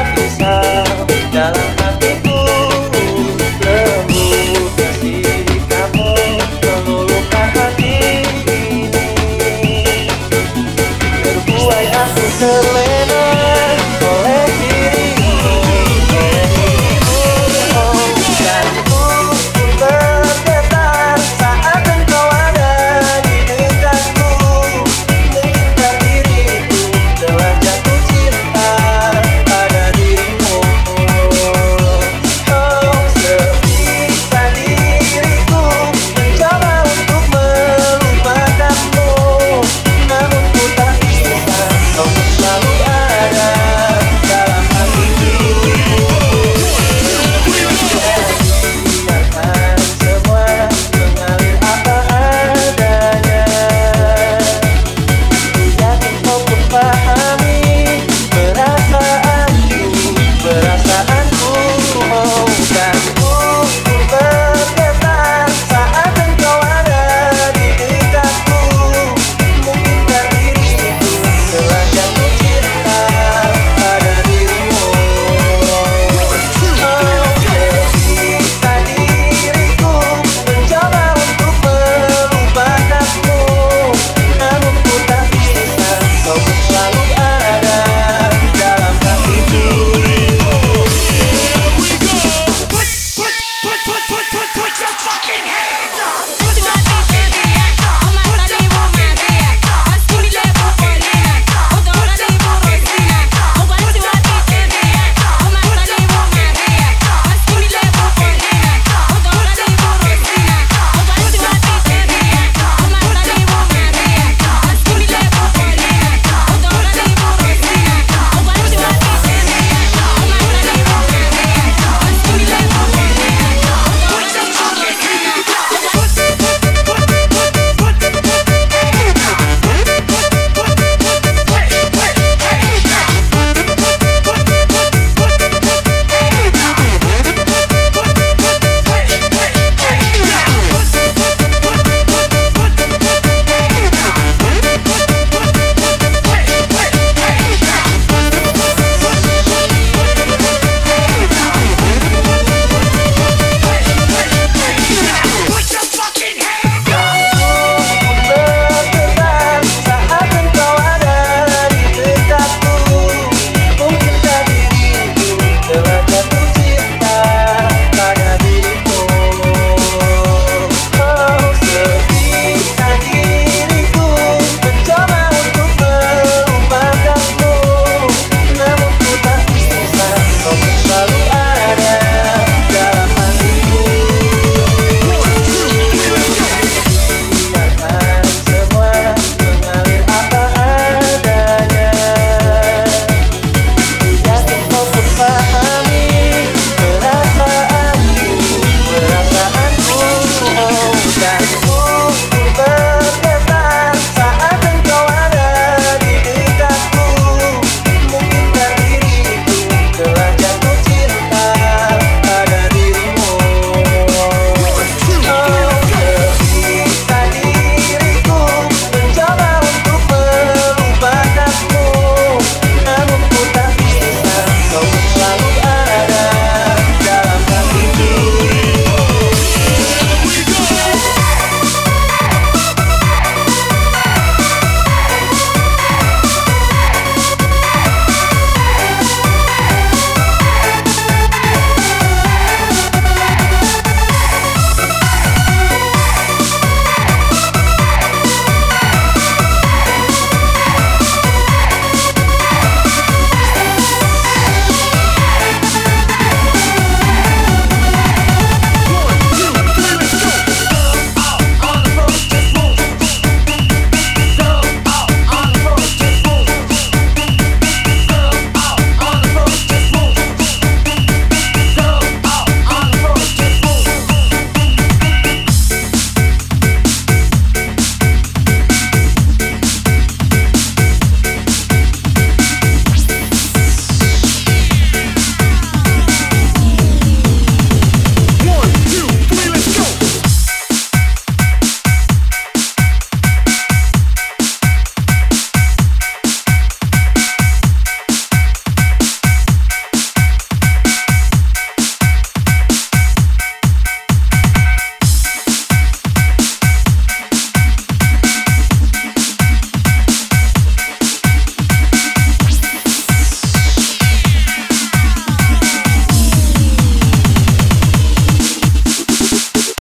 terpisah dalam